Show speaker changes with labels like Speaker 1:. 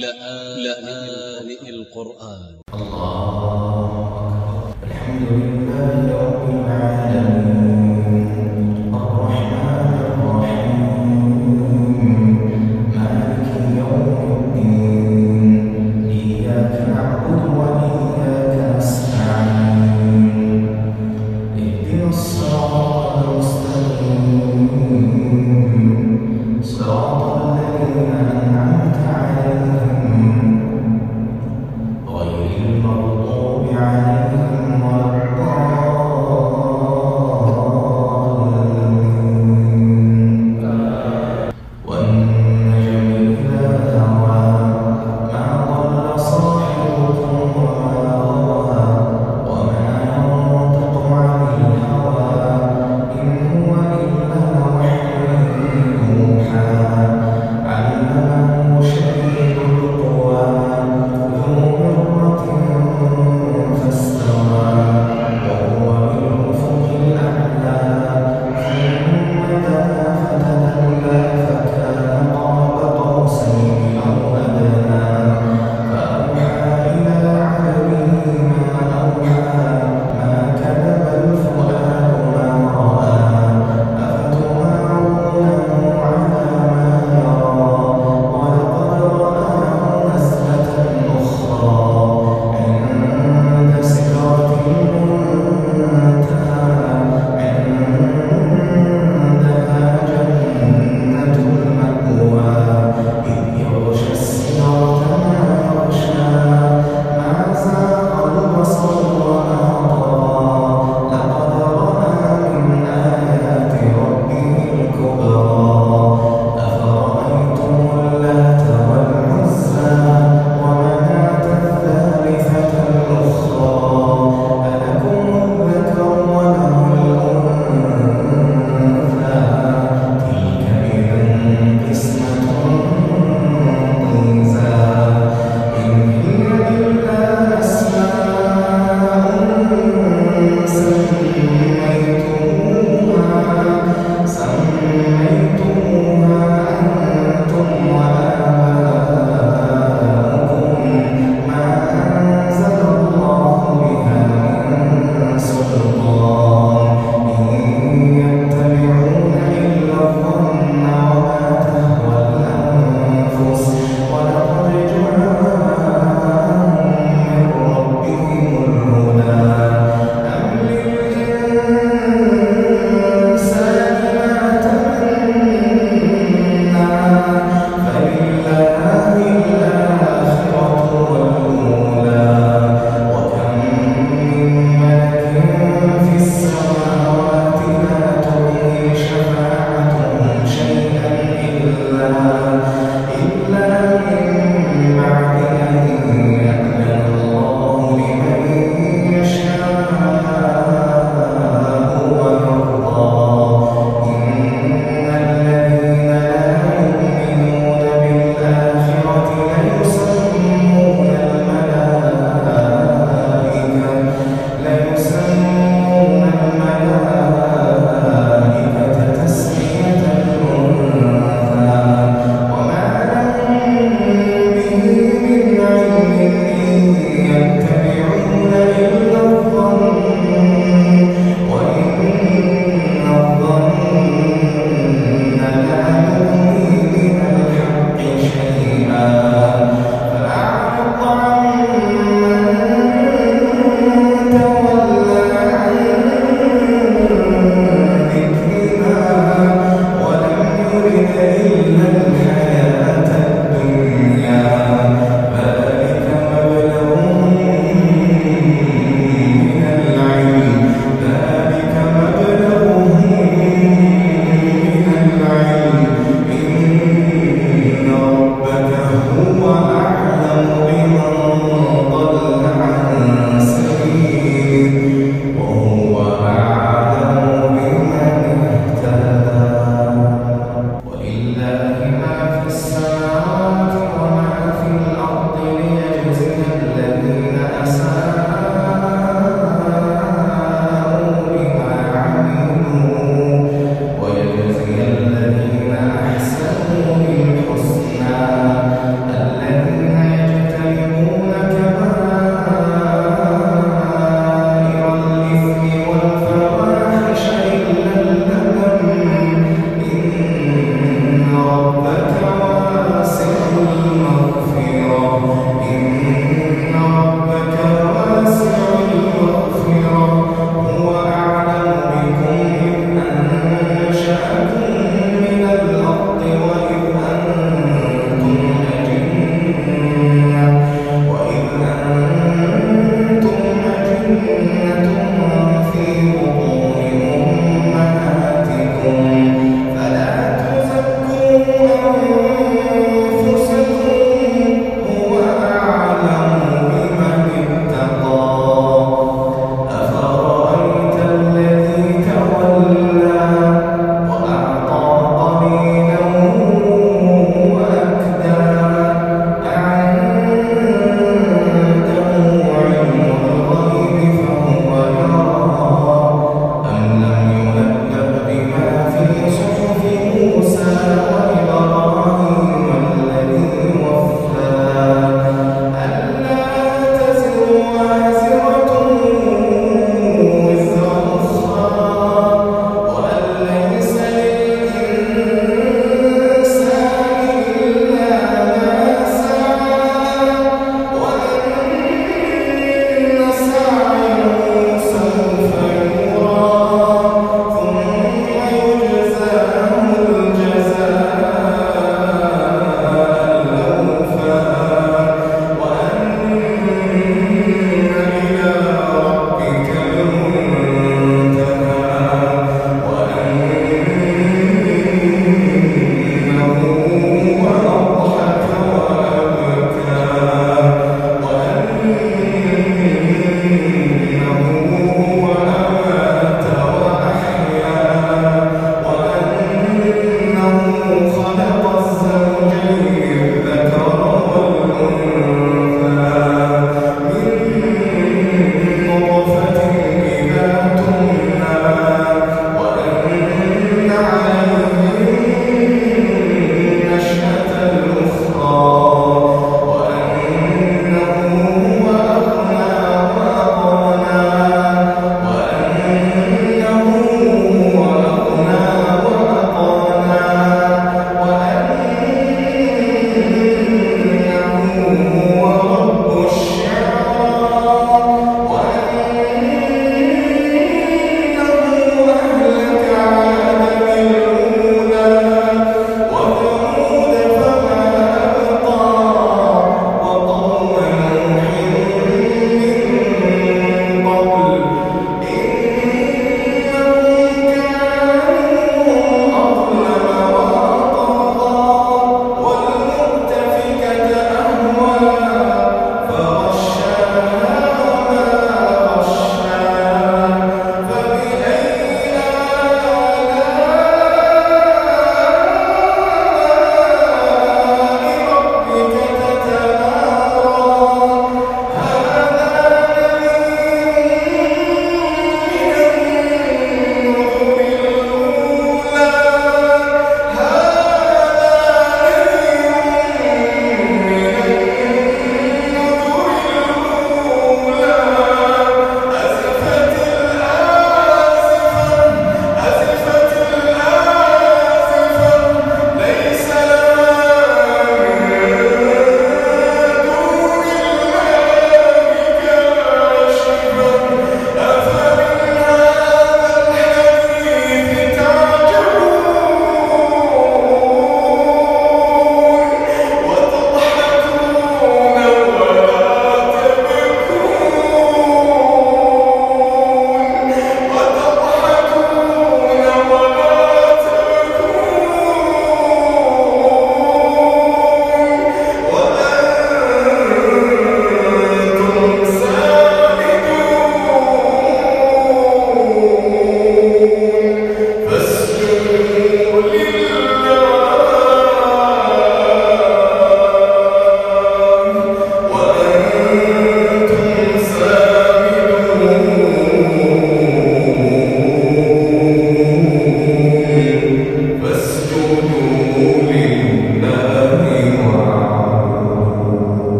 Speaker 1: لآن القرآن.
Speaker 2: الله أكبر. الحمد لله رب العالمين.